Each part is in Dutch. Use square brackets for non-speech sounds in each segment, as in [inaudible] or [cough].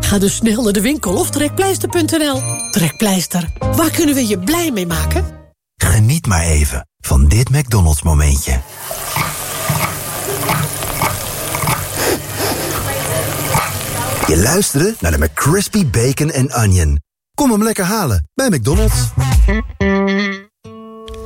Ga dus snel naar de winkel of trekpleister.nl. Trekpleister, waar kunnen we je blij mee maken? Geniet maar even van dit McDonald's momentje. Je luisterde naar de McCrispy Bacon and Onion. Kom hem lekker halen bij McDonald's.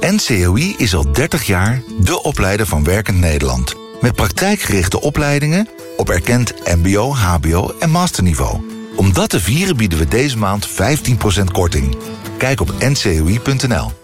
NCOI is al 30 jaar de opleider van Werkend Nederland. Met praktijkgerichte opleidingen op erkend mbo, hbo en masterniveau. Om dat te vieren bieden we deze maand 15% korting. Kijk op ncoi.nl.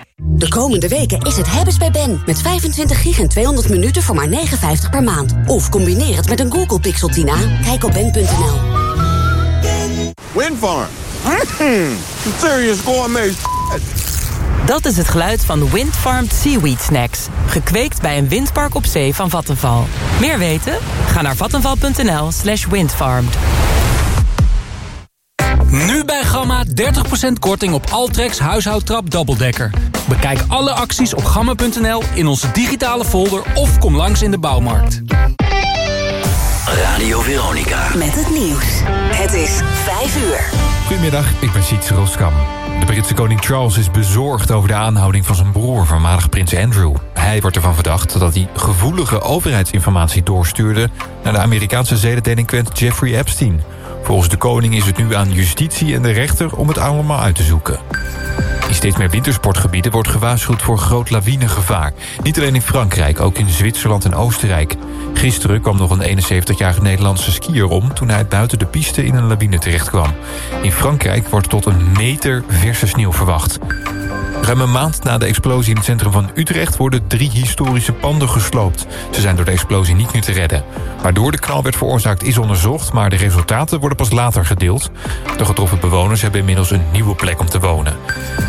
De komende weken is het hebben's bij Ben. Met 25 gig en 200 minuten voor maar 59 per maand. Of combineer het met een Google Pixel Tina. Kijk op ben.nl. Windfarm. Mm, serious gourmet Dat is het geluid van de Windfarmed Seaweed Snacks. Gekweekt bij een windpark op zee van Vattenval. Meer weten? Ga naar vattenval.nl slash windfarmed. Nu bij Gamma 30% korting op Altrex huishoudtrap dubbeldekker. Bekijk alle acties op gamma.nl in onze digitale folder of kom langs in de bouwmarkt. Radio Veronica. Met het nieuws. Het is 5 uur. Goedemiddag, ik ben Sietse Roskam. De Britse koning Charles is bezorgd over de aanhouding van zijn broer, voormalig prins Andrew. Hij wordt ervan verdacht dat hij gevoelige overheidsinformatie doorstuurde... naar de Amerikaanse zedendelinquent Jeffrey Epstein. Volgens de koning is het nu aan justitie en de rechter om het allemaal uit te zoeken. In steeds meer wintersportgebieden wordt gewaarschuwd voor groot lawinegevaar. Niet alleen in Frankrijk, ook in Zwitserland en Oostenrijk. Gisteren kwam nog een 71-jarige Nederlandse skier om... toen hij buiten de piste in een lawine terechtkwam. In Frankrijk wordt tot een meter verse sneeuw verwacht. Ruim een maand na de explosie in het centrum van Utrecht... worden drie historische panden gesloopt. Ze zijn door de explosie niet meer te redden. Waardoor de knal werd veroorzaakt is onderzocht... maar de resultaten worden pas later gedeeld. De getroffen bewoners hebben inmiddels een nieuwe plek om te wonen.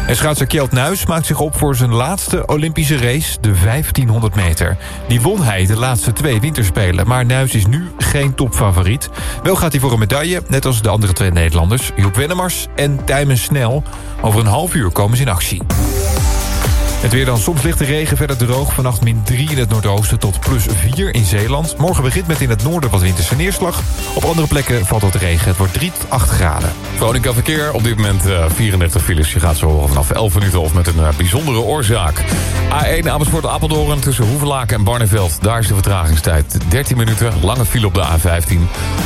En schaatser Kjeld Nuis maakt zich op voor zijn laatste Olympische race... de 1500 meter. Die won hij de laatste twee winterspelen... maar Nuis is nu geen topfavoriet. Wel gaat hij voor een medaille, net als de andere twee Nederlanders... Joep Wennemars en Tijmen Snel. Over een half uur komen ze in actie. Het weer dan soms lichte regen, verder droog. Vannacht min 3 in het noordoosten tot plus 4 in Zeeland. Morgen begint met in het noorden wat winterse neerslag. Op andere plekken valt wat regen. Het wordt 3 tot 8 graden. Veronica Verkeer, op dit moment uh, 34 files. Je gaat zo vanaf 11 minuten of met een uh, bijzondere oorzaak. A1 Amersfoort Apeldoorn tussen Hoevelaken en Barneveld. Daar is de vertragingstijd 13 minuten. Lange file op de A15.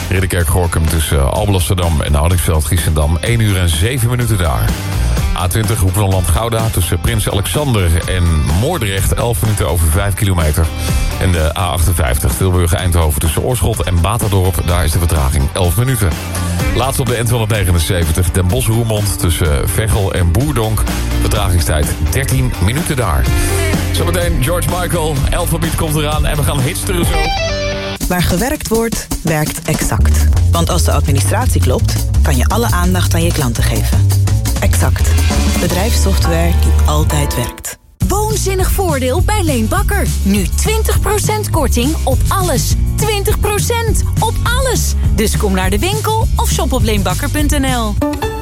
Ridderkerk-Gorkum tussen uh, Alblasserdam en Oudingsveld-Giessendam. 1 uur en 7 minuten daar. A20 Hoek van Land Gouda tussen Prins Alexander en Moordrecht 11 minuten over 5 kilometer. En de A58 Tilburg Eindhoven tussen Oorschot en Baterdorp. Daar is de vertraging 11 minuten. Laatst op de N279 Den Bosch Roermond tussen Veghel en Boerdonk. Vertragingstijd 13 minuten daar. Zometeen George Michael, Alphabet komt eraan en we gaan hitsteren zo. Waar gewerkt wordt, werkt Exact. Want als de administratie klopt, kan je alle aandacht aan je klanten geven. Exact. Bedrijfssoftware die altijd werkt. Woonzinnig voordeel bij Leen Bakker. Nu 20% korting op alles. 20% op alles. Dus kom naar de winkel of shop op leenbakker.nl.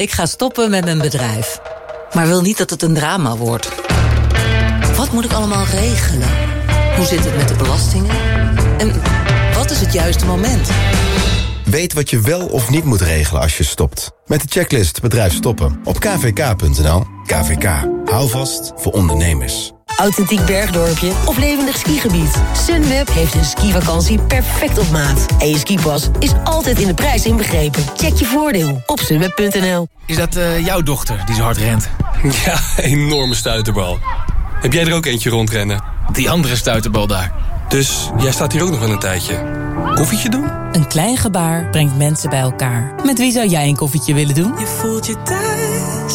Ik ga stoppen met mijn bedrijf. Maar wil niet dat het een drama wordt. Wat moet ik allemaal regelen? Hoe zit het met de belastingen? En wat is het juiste moment? Weet wat je wel of niet moet regelen als je stopt. Met de checklist Bedrijf Stoppen op kvk.nl. KVK. Hou vast voor ondernemers. Authentiek bergdorpje of levendig skigebied. Sunweb heeft een skivakantie perfect op maat. En je skipas is altijd in de prijs inbegrepen. Check je voordeel op sunweb.nl. Is dat uh, jouw dochter die zo hard rent? [laughs] Ja, enorme stuiterbal. Heb jij er ook eentje rondrennen? Die andere stuiterbal daar. Dus jij staat hier ook nog wel een tijdje. Koffietje doen? Een klein gebaar brengt mensen bij elkaar. Met wie zou jij een koffietje willen doen? Je voelt je thuis,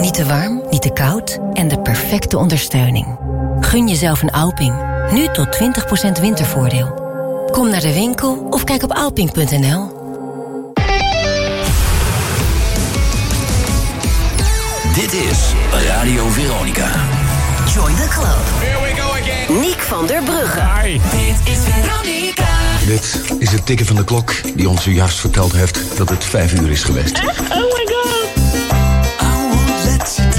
Niet te warm, niet te koud en de perfecte ondersteuning. Gun jezelf een Alping. Nu tot 20% wintervoordeel. Kom naar de winkel of kijk op alping.nl. Dit is Radio Veronica. Join the club. Here we go again. Nick van der Brugge. Hi. Dit is Veronica. Dit is het tikken van de klok die ons zojuist verteld heeft dat het vijf uur is geweest. Echt? Oh my god. Saskia.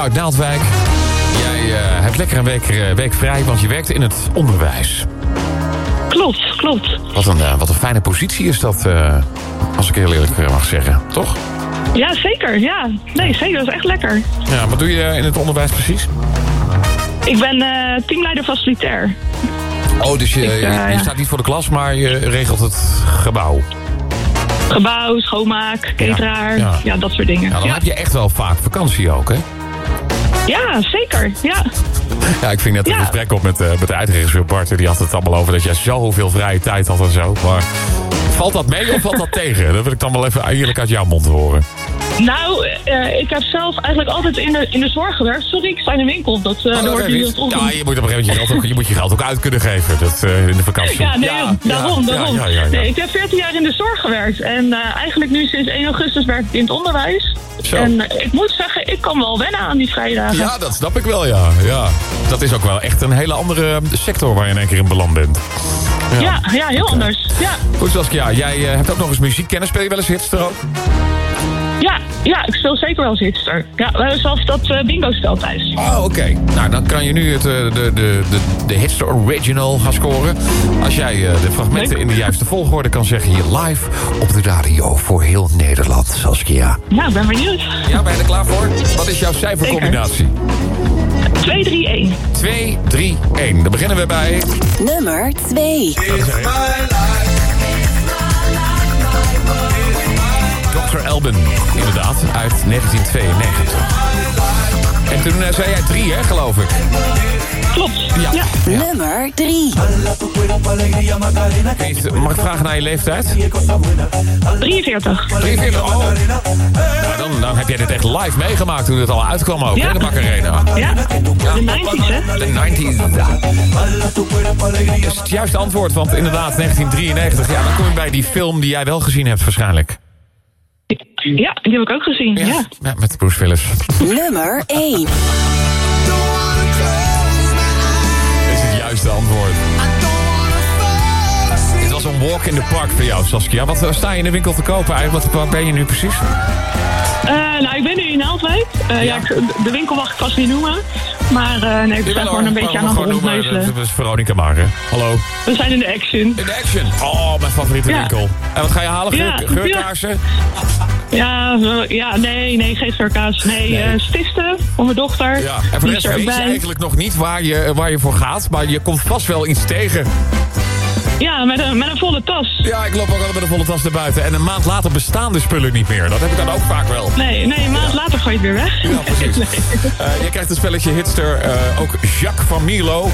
Uit Naaldwijk. Jij eh, hebt lekker een week, eh, week vrij, want je werkt in het onderwijs. Klopt, klopt. Wat een, eh, wat een fijne positie is dat, als ik heel eerlijk mag zeggen. Toch? Ja, zeker. Ja, nee, zeker. Dat is echt lekker. Ja, wat doe je in het onderwijs precies? Ik ben teamleider facilitair. Oh, dus je, Ik, je, staat niet voor de klas, maar je regelt het gebouw. Gebouw, schoonmaak, cateraar, ja, ja. dat soort dingen. Ja, dan heb je echt wel vaak vakantie ook, hè? Ja, zeker. Ja. Ja, ik ving net een Ja. gesprek op met, eh, met de eindregisseur Bart. Die had het allemaal over dat jij zoveel vrije tijd had en zo. Maar valt dat mee of valt dat tegen? Dat wil ik dan wel even eerlijk uit jouw mond horen. Nou, eh, ik heb zelf eigenlijk altijd in de, in de zorg gewerkt. Sorry, ik sta in de winkel. Dat, eh Oh, wordt oké, hier Riet. wat ja, je moet op een gegeven moment je, geld ook, je moet je geld ook uit kunnen geven dat, eh, in de vakantie. Ja, nee, daarom, ja, daarom. Ja, ja, ja. Nee, ik heb 14 jaar in de zorg gewerkt. En eh, eigenlijk nu sinds 1 augustus werk ik in het onderwijs. Zo. En eh, ik moet zeggen, ik kan wel wennen aan die vrijdagen. Ja, dat snap ik wel, ja. ja. Dat is ook wel echt een hele andere sector waar je in één keer in beland bent. Ja, ja, heel anders. Ja. Goed, Saskia, jij eh, hebt ook nog eens muziekkennis. Speel je wel eens hits er ook? Ja, ja, ik speel zeker wel eens hitster. Ja, we hebben zelfs dat eh, bingo-spel thuis. Oh, oké. Nou, dan kan je nu het, eh, de, de, de, de hitster original gaan scoren. Als jij eh, de fragmenten in de juiste volgorde kan zeggen hier live op de radio voor heel Nederland, Saskia. Ja, ik ben benieuwd. Ja, ben je er klaar voor? Wat is jouw cijfercombinatie? 2, 3, 1. 2, 3, 1. Dan beginnen we bij... Nummer 2. Elben, inderdaad, uit 1992. En toen eh, zei jij drie, hè, geloof ik? Klopt. Ja. Nummer 3. Mag ik vragen naar je leeftijd? 43. 43, oh. Nou, dan, dan heb jij dit echt live meegemaakt toen het al uitkwam ook, Ja. hè, de Macarena. Ja, de 90s, hè? De 90s. Dat is het juiste antwoord, want inderdaad, 1993. Ja, dan kom je bij die film die jij wel gezien hebt waarschijnlijk. Ja, die heb ik ook gezien. Ja. Ja, met Bruce Willis. Nummer 1. Dat is het juiste antwoord. Dit was een walk in the park voor jou, Saskia. Wat eh, sta je in de winkel te kopen eigenlijk? Wat, waar ben je nu precies? Eh, nou, ik ben nu in Naaldwijk. Eh, ja. ik- de winkel mag ik vast niet noemen. Maar eh, nee, we zijn gewoon een beetje aan het rondneuzelen. Dat is Veronica maar, hè? Hallo. We zijn in de action. In de action. Oh, mijn favoriete Ja. winkel. En wat ga je halen? Geur, Ja, geurkaarsen? Ja, ja, nee, nee, geen circa's. Nee, Nee. stisten voor mijn dochter. Ja, en voor de rest weet je eigenlijk nog niet waar je, waar je voor gaat. Maar je komt vast wel iets tegen. Ja, met een, met een volle tas. Ja, ik loop ook altijd met een volle tas naar buiten. En een maand later bestaan de spullen niet meer. Dat heb ik dan ook vaak wel. Nee, nee, een maand later gooi je het weer weg. Ja, precies. [laughs] Eh, je krijgt het spelletje Hitster. eh, ook Jacques van Mierlo.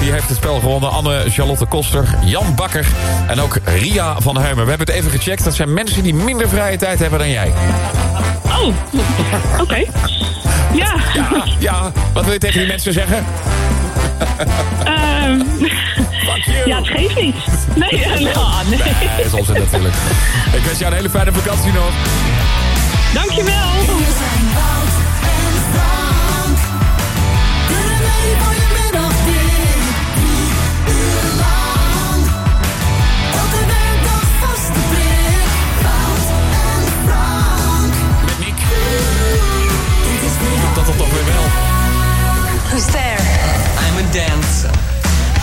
Die heeft het spel gewonnen. Anne Charlotte Koster. Jan Bakker. En ook Ria van Huimen. We hebben het even gecheckt. Dat zijn mensen die minder vrije tijd hebben dan jij. Oh, oké. Ja. Ja, ja. Wat wil je tegen die mensen zeggen? Ehm, ja, het geeft niet. Nee, [laughs] nee. ah, nee. Nee, is onzin natuurlijk. Ik wens jou een hele fijne vakantie nog. Dankjewel.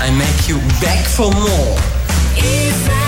I make you beg for more.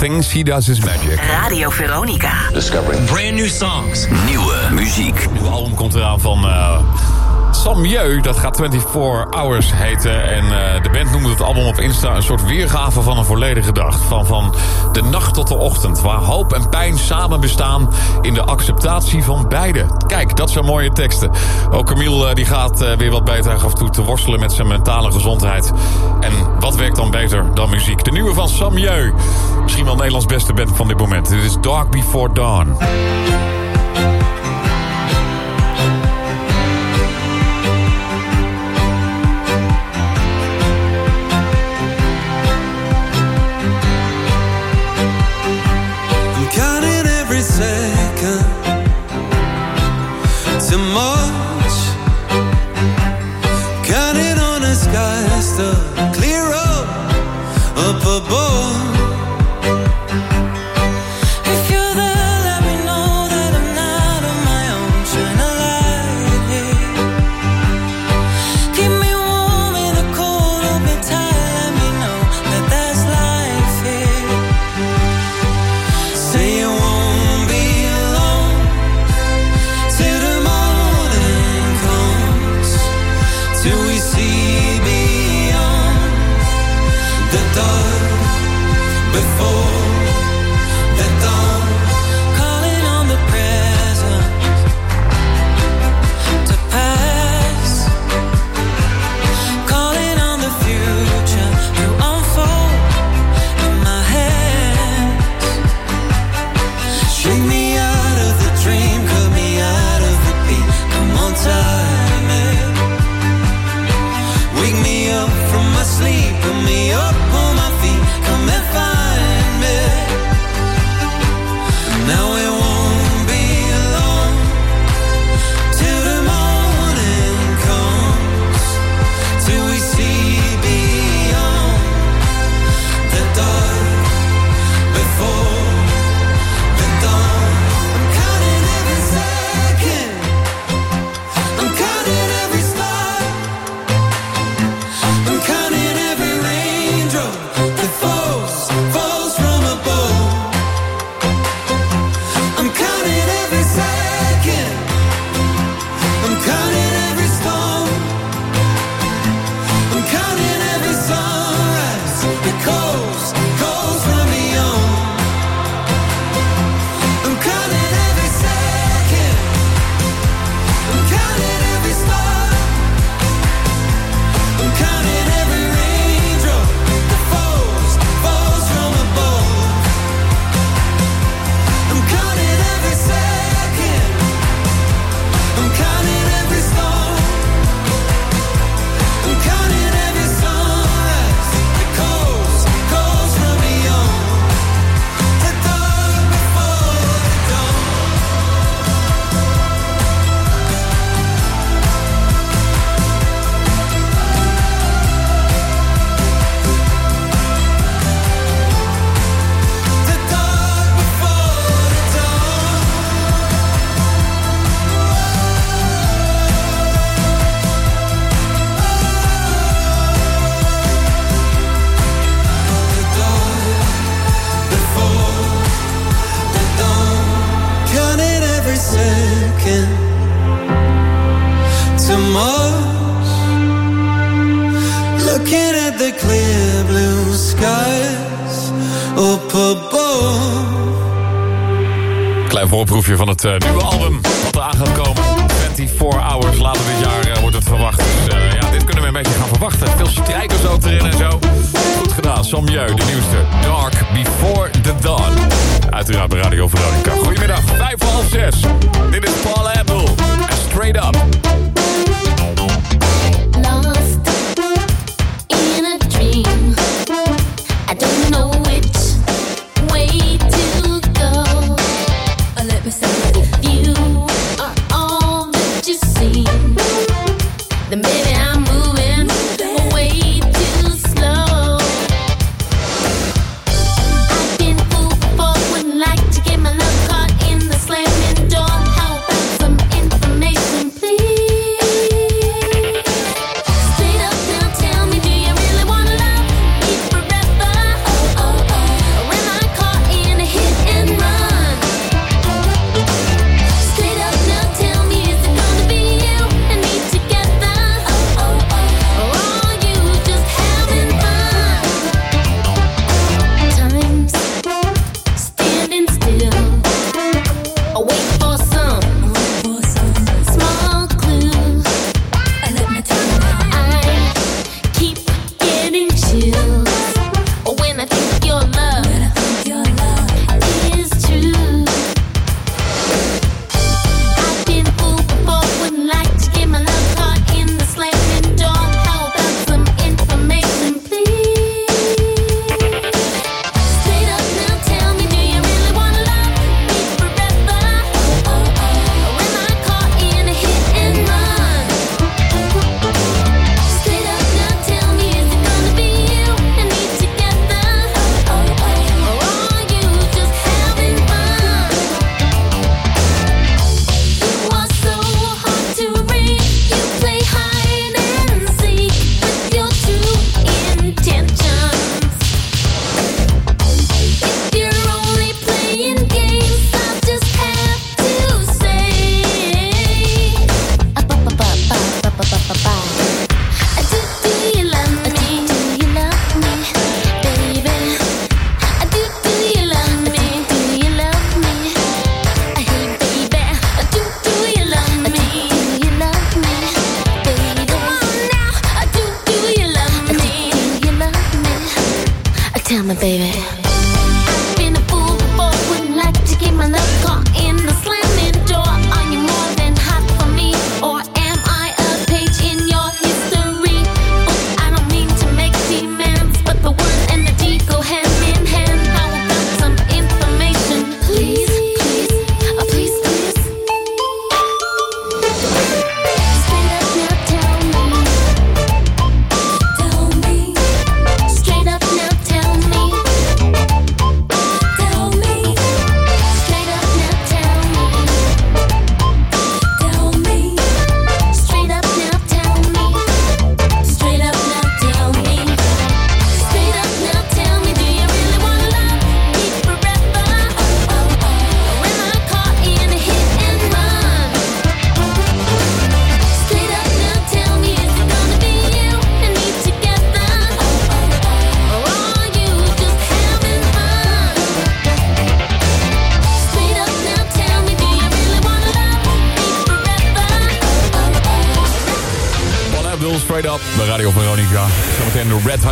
Little thing she does is magic. Radio Veronica. Discovering brand new songs. Nieuwe muziek. Nieuw album komt eraan van uh, Sam Jeu. Dat gaat 24 Hours heten. En uh, de band noemde het album op Insta een soort weergave van een volledige dag. Van, van de nacht tot de ochtend. Waar hoop en pijn samen bestaan in de acceptatie van beide. Kijk, dat zijn mooie teksten. Ook Camille uh, die gaat uh, weer wat beter af en toe te worstelen met zijn mentale gezondheid. En wat werkt dan beter dan muziek? De nieuwe van Sam Jeu. Misschien wel Nederlands beste band van dit moment. Dit is Dark Before Dawn.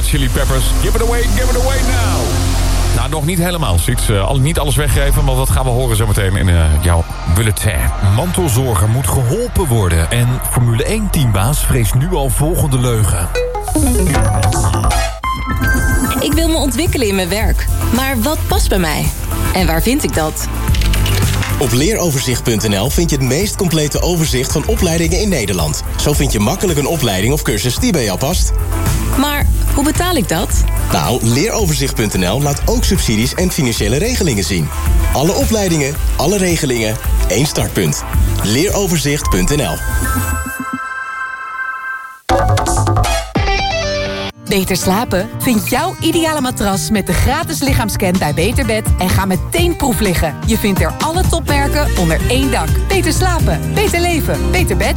Chili Peppers. Give it away, give it away now. Nou, nog niet helemaal, Siets. Eh, al, niet alles weggeven, maar dat gaan we horen zometeen in eh, jouw bulletin. Mantelzorger moet geholpen worden. En Formule 1-teambaas vreest nu al volgende leugen. Ik wil me ontwikkelen in mijn werk. Maar wat past bij mij? En waar vind ik dat? Op leeroverzicht.nl vind je het meest complete overzicht van opleidingen in Nederland. Zo vind je makkelijk een opleiding of cursus die bij jou past. Maar hoe betaal ik dat? Nou, leeroverzicht.nl laat ook subsidies en financiële regelingen zien. Alle opleidingen, alle regelingen, één startpunt. Leeroverzicht.nl Beter slapen? Vind jouw ideale matras met de gratis lichaamscan bij Beterbed en ga meteen proef liggen. Je vindt er alle topmerken onder één dak. Beter slapen, beter leven, beter bed.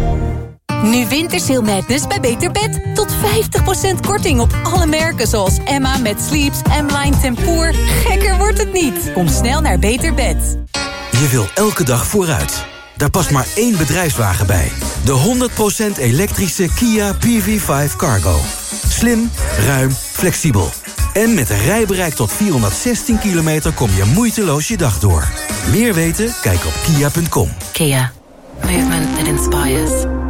Nu Wintersail Madness bij Beter Bed. Tot 50% korting op alle merken zoals Emma met Sleeps, M-Line Tempoor. Gekker wordt het niet. Kom snel naar Beter Bed. Je wil elke dag vooruit. Daar past maar één bedrijfswagen bij. De 100% elektrische Kia PV5 Cargo. Slim, ruim, flexibel. En met een rijbereik tot 416 kilometer kom je moeiteloos je dag door. Meer weten? Kijk op kia.com. Kia. Movement that inspires.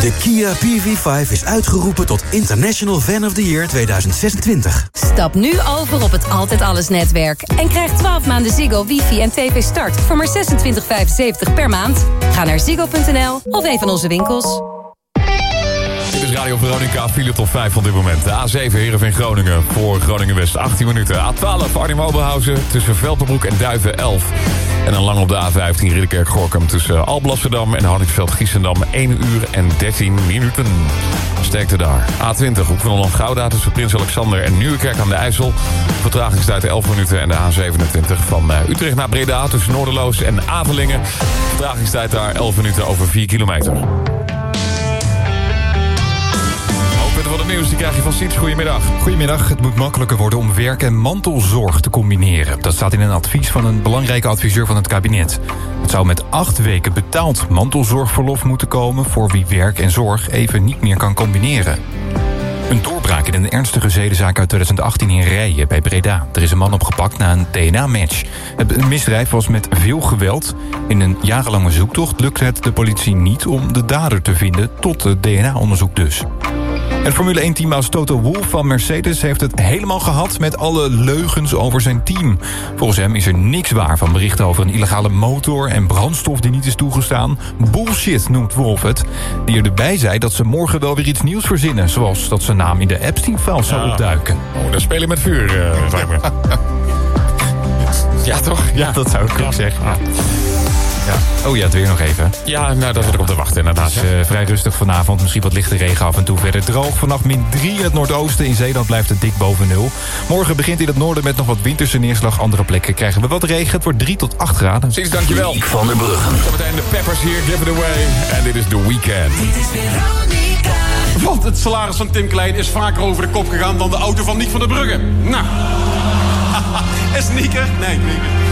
De Kia PV5 is uitgeroepen tot International Fan of the Year 2026. Stap nu over op het Altijd Alles netwerk. En krijg 12 maanden Ziggo, wifi en tv start voor maar 26,75 per maand. Ga naar ziggo.nl of een van onze winkels. Radio Veronica, file tot 5 op dit moment. De A7 Heerenveen Groningen voor Groningen West 18 minuten. A12 Arnhem Oberhausen tussen Velperbroek en Duiven 11. En dan lang op de A15 Ridderkerk Gorkum tussen Alblasserdam en Hardingsveld Giessendam 1 uur en 13 minuten. Sterkte daar. A20 Hoek van Holland Gouda tussen Prins Alexander en Nieuwekerk aan de IJssel. Vertragingstijd 11 minuten en de A27 van eh, Utrecht naar Breda tussen Noorderloos en Avelingen. Vertragingstijd daar 11 minuten over 4 kilometer. Van het nieuws die krijg je van Siets. Goedemiddag. Goedemiddag. Het moet makkelijker worden om werk en mantelzorg te combineren. Dat staat in een advies van een belangrijke adviseur van het kabinet. Het zou met acht weken betaald mantelzorgverlof moeten komen... voor wie werk en zorg even niet meer kan combineren. Een doorbraak in een ernstige zedenzaak uit 2018 in Rijen bij Breda. Er is een man opgepakt na een DNA-match. Het misdrijf was met veel geweld. In een jarenlange zoektocht lukte het de politie niet om de dader te vinden... tot het DNA-onderzoek dus. Het Formule 1-team Toto Wolff van Mercedes heeft het helemaal gehad... met alle leugens over zijn team. Volgens hem is er niks waar van berichten over een illegale motor... en brandstof die niet is toegestaan. Bullshit noemt Wolff het. Die erbij zei dat ze morgen wel weer iets nieuws verzinnen... zoals dat zijn naam in de Epstein-files zou opduiken. Oh, daar spelen met vuur, uh, [laughs] Ja, toch? Ja, dat zou ik ja. zeggen. Ja. Oh ja, het weer nog even. Ja, nou, dat ik erop te wachten inderdaad. Dus, eh, vrij rustig vanavond. Misschien wat lichte regen af en toe verder droog. Vanaf min 3 het noordoosten. In Zeeland blijft het dik boven nul. Morgen begint in het noorden met nog wat winterse neerslag. Andere plekken krijgen we wat regen. Het wordt 3 tot 8 graden. Sinds dankjewel. Van der Bruggen. Zometeen de Peppers hier. Give it away. En dit is de Weekend. Dit. Want het salaris van Tim Klein is vaker over de kop gegaan... dan de auto van Nick van der Bruggen. Nou. [laughs] Is sneaker? Nee, Niek.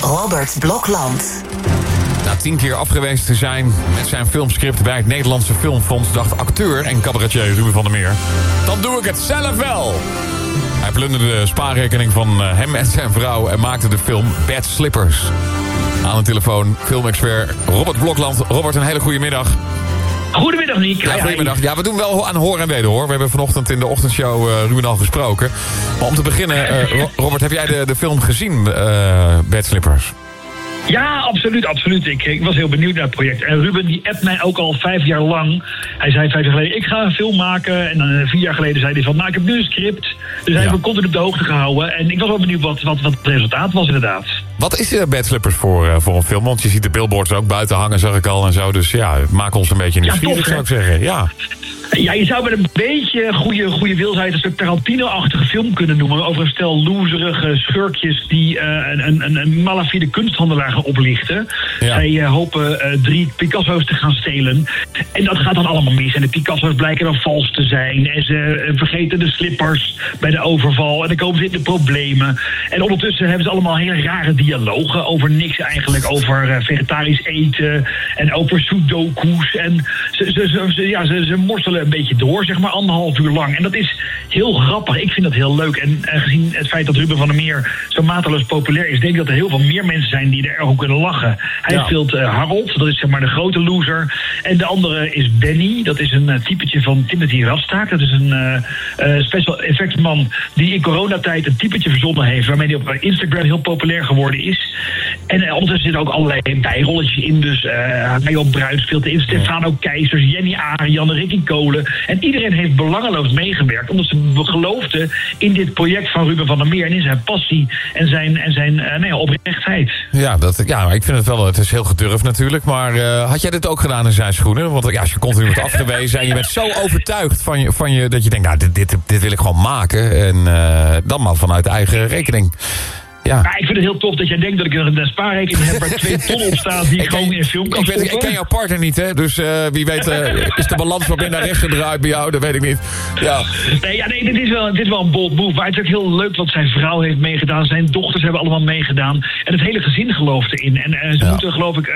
Robert Blokland. Na tien keer afgewezen te zijn met zijn filmscript bij het Nederlandse Filmfonds... dacht acteur en cabaretier Ruben van der Meer... dan doe ik het zelf wel. Hij plunderde de spaarrekening van eh, hem en zijn vrouw... en maakte de film Bad Slippers. Aan de telefoon filmexpert Robert Blokland. Robert, een hele goede middag. Goedemiddag, Niek. Ja, goedemiddag. Ja, we doen wel aan hoor en weder hoor. We hebben vanochtend in de ochtendshow uh, Ruben al gesproken. Maar om te beginnen, eh, Ro- Robert, heb jij de, de film gezien, eh Bad Slippers? Ja, absoluut, absoluut. Ik, ik was heel benieuwd naar het project. En Ruben die appt mij ook al vijf jaar lang. Hij zei vijf jaar geleden, ik ga een film maken. En dan eh, vier jaar geleden zei hij van, nou ik heb nu een script. Dus hij heeft me continu op de hoogte gehouden. En ik was wel benieuwd wat, wat, wat het resultaat was inderdaad. Wat is uh, Bad Slippers voor, eh, voor een film? Want je ziet de billboards ook buiten hangen, zag ik al en zo. Dus ja, maak ons een beetje nieuwsgierig, zou ik zeggen. Ja. Ja, je zou met een beetje goede, goede wil zijn een soort Tarantino-achtige film kunnen noemen. Over een stel loserige schurkjes die eh, een, een, een, een malafide kunsthandelaar gaan oplichten. Zij eh, hopen eh, drie Picasso's te gaan stelen. En dat gaat dan allemaal mis. En de Picasso's blijken dan vals te zijn. En ze vergeten de slippers bij de overval. En dan komen ze in de problemen. En ondertussen hebben ze allemaal hele rare dialogen over niks eigenlijk. Over vegetarisch eten en over sudoku's. En ze, ze, ze, ja, ze, ze morstelen een beetje door, zeg maar, anderhalf uur lang. En dat is heel grappig. Ik vind dat heel leuk. En gezien het feit dat Ruben van der Meer zo mateloos populair is... denk ik dat er heel veel meer mensen zijn die er ook kunnen lachen. Hij Ja. speelt eh, Harold, dat is zeg maar de grote loser. En de andere is Benny, dat is een eh, typetje van Timothy Rastaak. Dat is een eh, special effects man die in coronatijd een typetje verzonnen heeft... waarmee hij op Instagram heel populair geworden is. En ondertussen zitten ook allerlei bijrolletjes in. Dus eh Marjo Bruin speelt in, Stefano Keizers, Jenny Arian, Ricky Kolen. En iedereen heeft belangeloos meegewerkt... omdat ze geloofden in dit project van Ruben van der Meer... en in zijn passie en zijn, en zijn eh, nou ja, oprechtheid. Ja, dat, ja, ik vind het wel, het is heel gedurfd natuurlijk. Maar eh, had jij dit ook gedaan in zijn schoenen? Want ja, als je continu wordt afgewezen en je bent zo overtuigd van je, van je dat je denkt, nou, dit, dit, dit wil ik gewoon maken. En eh, dan maar vanuit eigen rekening. Ja. Maar ik vind het heel tof dat jij denkt dat ik een, een spaarrekening heb... waar twee [laughs] ton op staat die ik gewoon in film kan Ik, weet, ik ken jouw partner niet, hè? Dus eh, wie weet eh, [laughs] is de balans wat meer naar rechts gedraaid bij jou? Dat weet ik niet. Ja. Nee, ja, nee dit, is wel, dit is wel een bold move. Maar het is ook heel leuk wat zijn vrouw heeft meegedaan. Zijn dochters hebben allemaal meegedaan. En het hele gezin gelooft erin. En eh, ze moeten geloof ik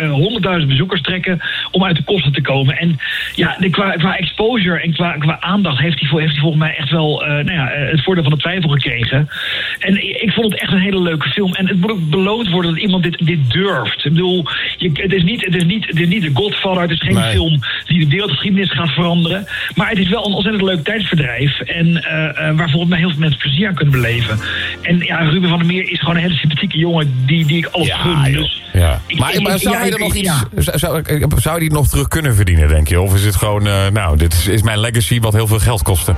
100.000 bezoekers trekken om uit de kosten te komen. En ja, de, qua, qua exposure en qua, qua aandacht heeft hij, heeft hij volgens mij echt wel nou ja, het voordeel van de twijfel gekregen. En ik, ik vond het echt een hele leuke film. En het moet ook beloond worden dat iemand dit, dit durft. Ik bedoel, je, het, is niet, het, is niet, het is niet de Godfather. Het is geen Nee. film die de wereldgeschiedenis gaat veranderen. Maar het is wel een ontzettend leuk tijdsverdrijf. En eh, waar volgens mij heel veel mensen plezier aan kunnen beleven. En ja, Ruben van der Meer is gewoon een hele sympathieke jongen die, die ik alles gun. Dus Ja. ik- Maar, ik- maar ik- zou ja, je er nog iets. ja. Zou, zou, zou die nog terug kunnen verdienen, denk je? Of is het gewoon, eh, nou, dit is, is mijn legacy wat heel veel geld kostte?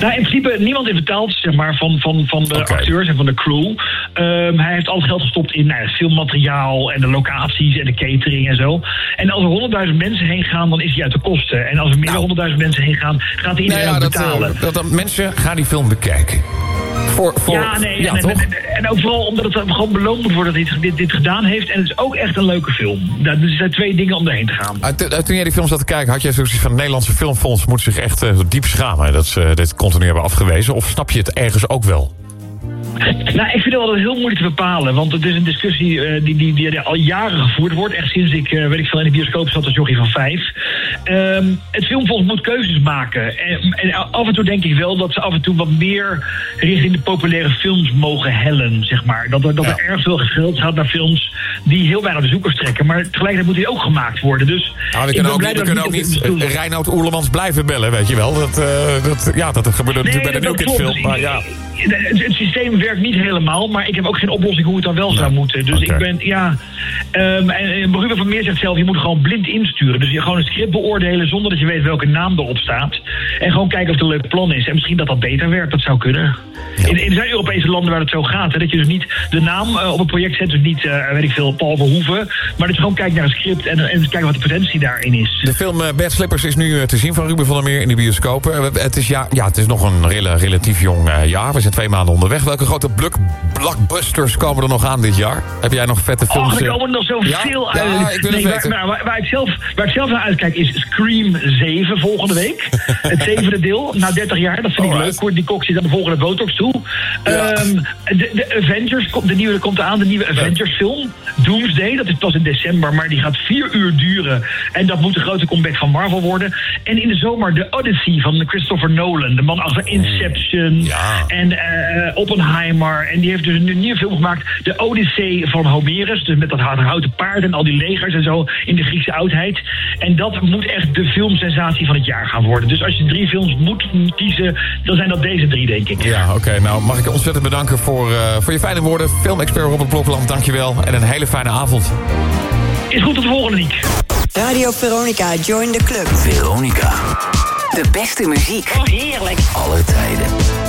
Nou, in principe, niemand heeft betaald zeg maar, van, van, van de acteurs en van de crew. Ehm, hij heeft al het geld gestopt in nou, filmmateriaal en de locaties en de catering en zo. En als er 100.000 mensen heen gaan, dan is hij uit de kosten. En als er meer dan 100.000 mensen heen gaan, gaat hij iedereen Nou ja, dat, eh, betalen. dat, dat mensen gaan die film bekijken. Voor, voor, ja, nee, ja, en, toch? en, en ook vooral omdat het gewoon beloond moet worden dat hij dit, dit gedaan heeft. En het is ook echt een leuke film. Daar- Dus er zijn twee dingen om erheen te gaan. Uit- uit- toen jij die film zat te kijken, had jij zoiets van... het Nederlandse Filmfonds moet zich echt eh, diep schamen... dat ze dit continu hebben afgewezen. Of snap je het ergens ook wel? Nou, ik vind het altijd heel moeilijk te bepalen. Want het is een discussie eh, die, die, die al jaren gevoerd wordt. Echt sinds ik, eh, weet ik veel, in de bioscoop zat als jochie van vijf. Ehm, het filmfonds moet keuzes maken. En, en af en toe denk ik wel dat ze af en toe wat meer richting de populaire films mogen hellen, zeg maar. Dat er, dat er erg veel geld gaat naar films die heel weinig bezoekers trekken. Maar tegelijkertijd moet die ook gemaakt worden. Dus Nou, we kunnen ook, we kunnen ook niet eh, Reinoud Oerlemans blijven bellen, weet je wel. Dat, dat, ja, dat gebeurde natuurlijk bij de New Kids film. Maar ja. Het, het systeem werkt niet helemaal, maar ik heb ook geen oplossing hoe het dan wel zou moeten. Dus ik ben, ja. en, en Ruben van Meer zegt zelf, je moet gewoon blind insturen. Dus je gewoon een script beoordelen zonder dat je weet welke naam erop staat. En gewoon kijken of het een leuk plan is. En misschien dat dat beter werkt, dat zou kunnen. In, in zijn Europese landen waar het zo gaat, hè, dat je dus niet de naam eh, op het project zet, dus niet, eh, weet ik veel, Paul Verhoeven. Maar dat je gewoon kijkt naar een script en, en kijken wat de potentie daarin is. De film eh, Bad Slippers is nu te zien van Ruben van der Meer in de bioscopen. Het is, ja, ja, het is nog een rela- relatief jong jaar. We zijn twee maanden onderweg. Welke grote blockbusters komen er nog aan dit jaar? Heb jij nog vette films? Och, er komen nog zoveel Ja? uit. Ja, ik wil waar, weten. waar, waar ik zelf, waar ik zelf naar uitkijk is Scream 7 volgende week. [laughs] het zevende deel, na 30 jaar. Dat vind ik leuk. Courtney Cox zit aan de volgende toe. Ehm, de, de Avengers, komt- de nieuwe komt aan, de nieuwe Avengers film. Doomsday, dat is pas in december, maar die gaat vier uur duren. En dat moet de grote comeback van Marvel worden. En in de zomer de Odyssey van Christopher Nolan. De man achter Inception en eh, Oppenheimer. En die heeft dus een nieuwe film gemaakt. De Odyssee van Homerus. Dus met dat houten paard en al die legers en zo in de Griekse oudheid. En dat moet echt de filmsensatie van het jaar gaan worden. Dus als je drie films moet kiezen, dan zijn dat deze drie, denk ik. Ja, oké. nou, mag ik je ontzettend bedanken voor, eh, voor je fijne woorden. Filmexpert Robert Blokland, dankjewel. En een hele fijne avond. Is goed, tot de volgende, Niek. Radio Veronica, join the club. Veronica. De beste muziek. Oh, heerlijk. Alle tijden.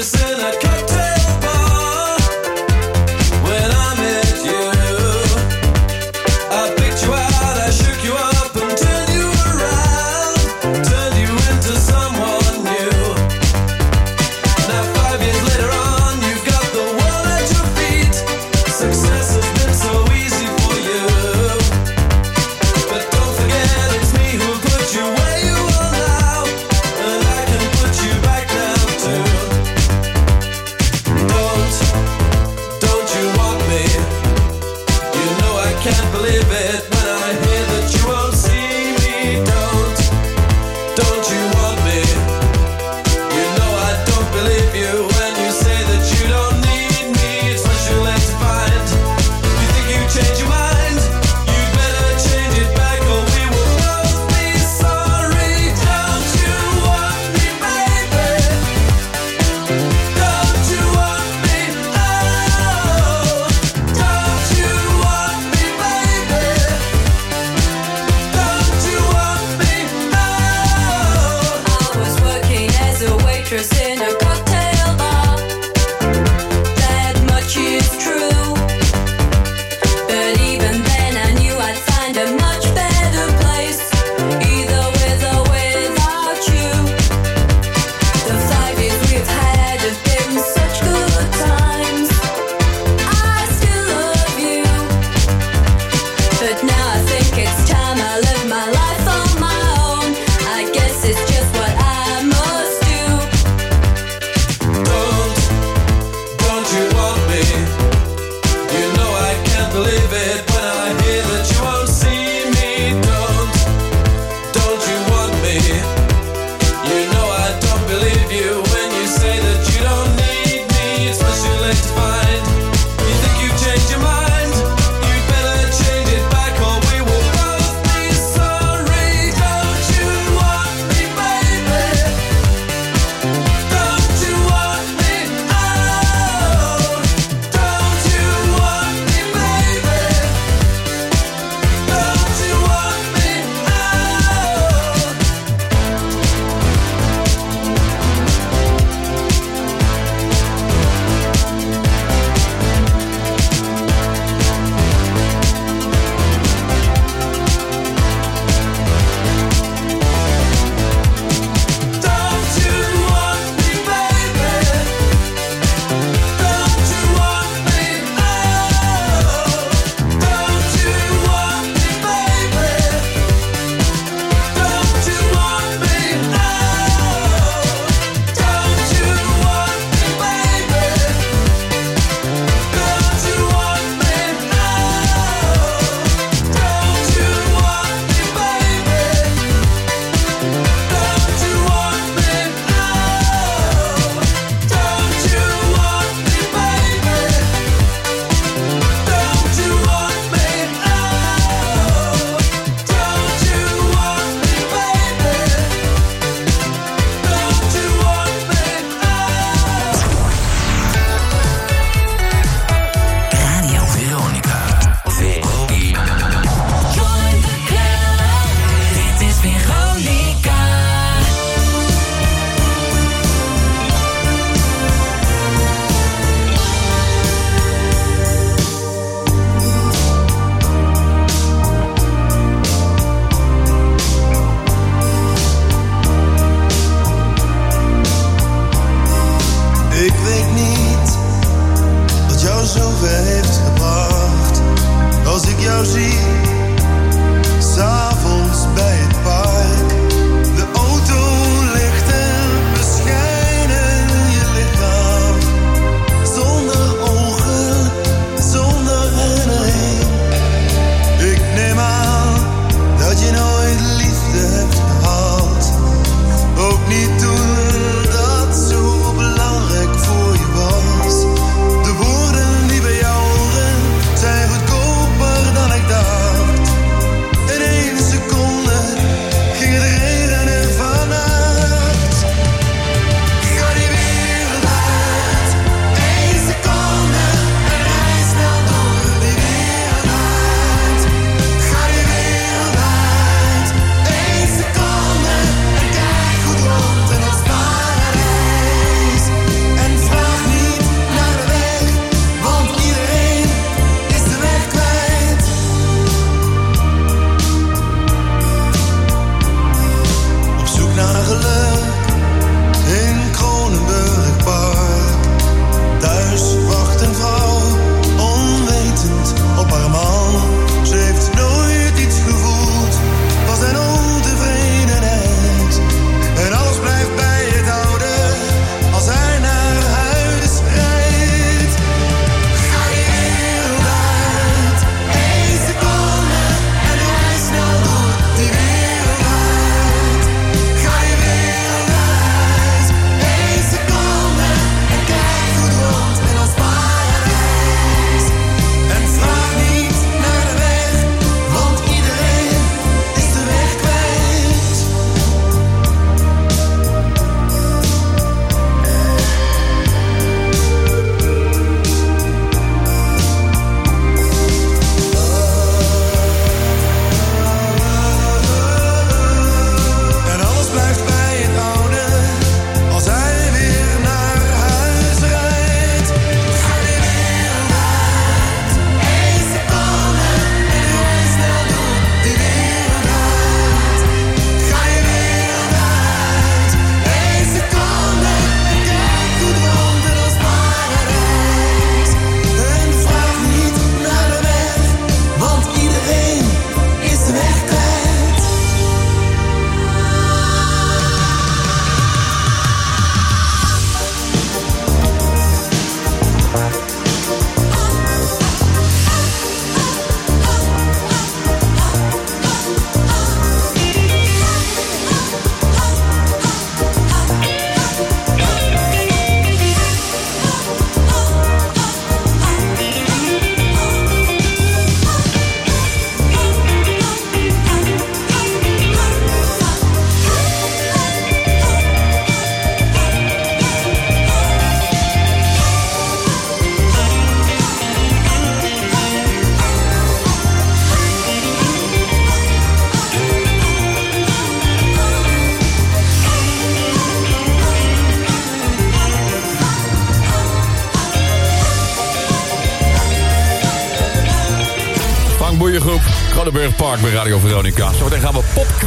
Listen I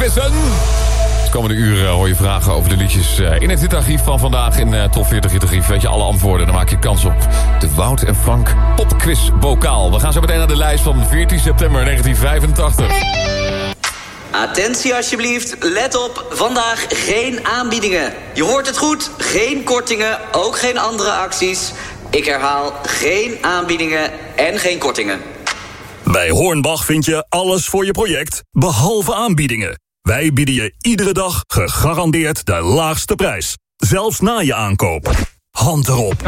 popquizzen. De komende uren hoor je vragen over de liedjes eh, in het hitarchief van vandaag. In uh, Top 40 hitarchief weet je alle antwoorden. Dan maak je kans op de Wout en Frank popquiz bokaal. We gaan zo meteen naar de lijst van 14 september 1985. Attentie alsjeblieft, let op, vandaag geen aanbiedingen. Je hoort het goed, geen kortingen, ook geen andere acties. Ik herhaal, geen aanbiedingen en geen kortingen. Bij Hornbach vind je alles voor je project, behalve aanbiedingen. Wij bieden je iedere dag gegarandeerd de laagste prijs. Zelfs na je aankoop. Hand erop.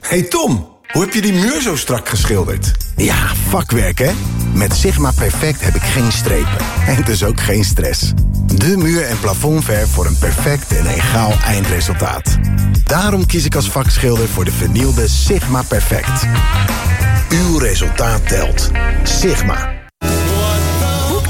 Hey Tom, hoe heb je die muur zo strak geschilderd? Ja, vakwerk hè? Met Sigma Perfect heb ik geen strepen. En dus ook geen stress. De muur- en plafondverf voor een perfect en egaal eindresultaat. Daarom kies ik als vakschilder voor de vernielde Sigma Perfect. Uw resultaat telt. Sigma.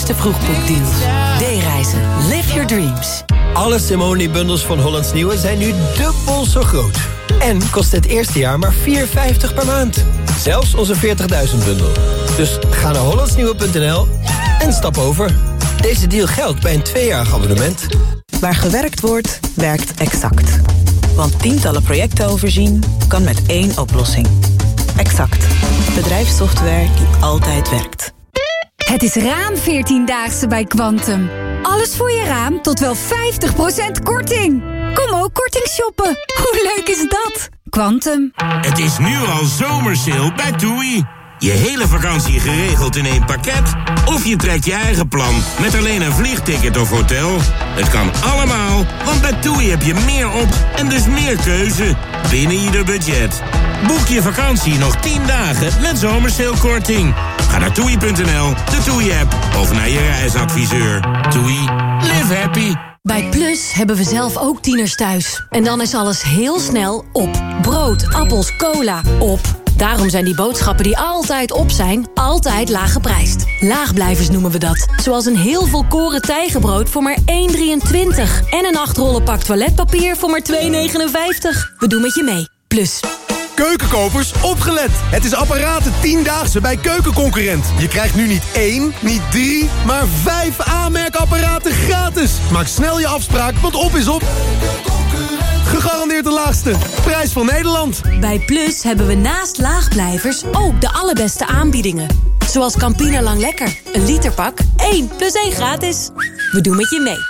allerbeste vroegboekdeals. D-reizen. Live your dreams. Alle Simone-bundels van Hollands Nieuwe zijn nu dubbel zo groot. En kost het eerste jaar maar 4,50 per maand. Zelfs onze 40.000 bundel. Dus ga naar hollandsnieuwe.nl en stap over. Deze deal geldt bij een tweejarig abonnement. Waar gewerkt wordt, werkt Exact. Want tientallen projecten overzien kan met één oplossing. Exact. Bedrijfssoftware die altijd werkt. Het is raam 14-daagse bij Quantum. Alles voor je raam tot wel 50% korting. Kom ook korting shoppen. Hoe leuk is dat? Quantum. Het is nu al zomersale bij TUI. Je hele vakantie geregeld in één pakket? Of je trekt je eigen plan met alleen een vliegticket of hotel? Het kan allemaal, want bij TUI heb je meer op en dus meer keuze binnen ieder budget. Boek je vakantie nog 10 dagen met zomersalekorting. Ga naar toei.nl, de TUI-app of naar je reisadviseur. TUI, live happy. Bij Plus hebben we zelf ook tieners thuis. En dan is alles heel snel op. Brood, appels, cola, op. Daarom zijn die boodschappen die altijd op zijn, altijd laag geprijsd. Laagblijvers noemen we dat. Zoals een heel volkoren tijgenbrood voor maar 1,23. En een 8 rollen pak toiletpapier voor maar 2,59. We doen met je mee. Plus. Keukenkopers, opgelet! Het is apparaten 10-daagse bij Keukenconcurrent. Je krijgt nu niet één, niet drie, maar vijf aanmerkapparaten gratis. Maak snel je afspraak, want op is op. Gegarandeerd de laagste. Prijs van Nederland. Bij Plus hebben we naast laagblijvers ook de allerbeste aanbiedingen. Zoals Campina Lang Lekker. Een literpak, 1 plus 1 gratis. We doen met je mee.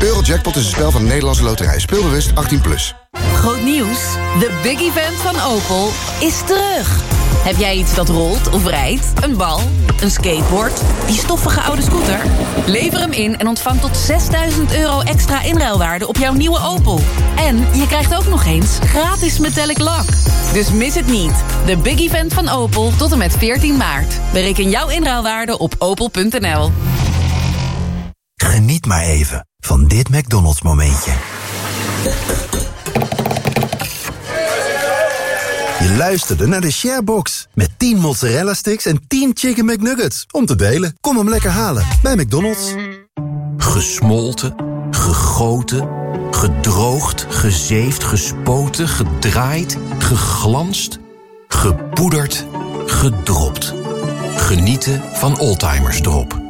Eurojackpot is een spel van de Nederlandse loterij. Speelbewust 18+. Plus. Groot nieuws. De big event van Opel is terug. Heb jij iets dat rolt of rijdt? Een bal? Een skateboard? Die stoffige oude scooter? Lever hem in en ontvang tot 6000 euro extra inruilwaarde op jouw nieuwe Opel. En je krijgt ook nog eens gratis metallic lak. Dus mis het niet. De big event van Opel tot en met 14 maart. Bereken jouw inruilwaarde op opel.nl. Geniet maar even van dit McDonald's momentje. Je luisterde naar de Sharebox. Met 10 mozzarella sticks en 10 chicken McNuggets. Om te delen. Kom hem lekker halen bij McDonald's. Gesmolten, gegoten, gedroogd, gezeefd, gespoten, gedraaid, geglanst, gepoederd, gedropt. Genieten van Oldtimers Drop.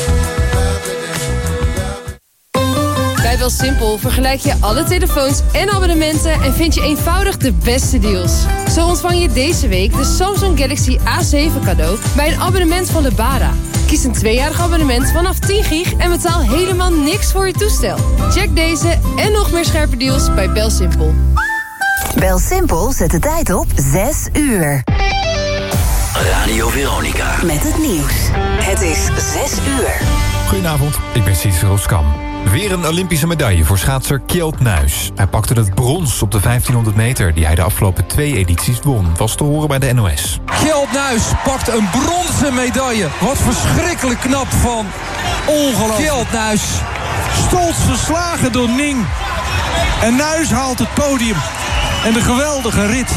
BelSimpel vergelijk je alle telefoons en abonnementen... en vind je eenvoudig de beste deals. Zo ontvang je deze week de Samsung Galaxy A7 cadeau... bij een abonnement van Lebara. Kies een tweejarig abonnement vanaf 10 gig... en betaal helemaal niks voor je toestel. Check deze en nog meer scherpe deals bij BelSimpel. BelSimpel zet de tijd op 6 uur. Radio Veronica. Met het nieuws. Het is 6 uur. Goedenavond, ik ben Cicero Skam. Weer een Olympische medaille voor schaatser Kjeld Nuis. Hij pakte het brons op de 1500 meter... die hij de afgelopen twee edities won. Was te horen bij de NOS. Kjeld Nuis pakt een bronzen medaille. Wat verschrikkelijk knap van ongelooflijk. Kjeld Nuis stolt verslagen door Ning. En Nuis haalt het podium. En de geweldige rit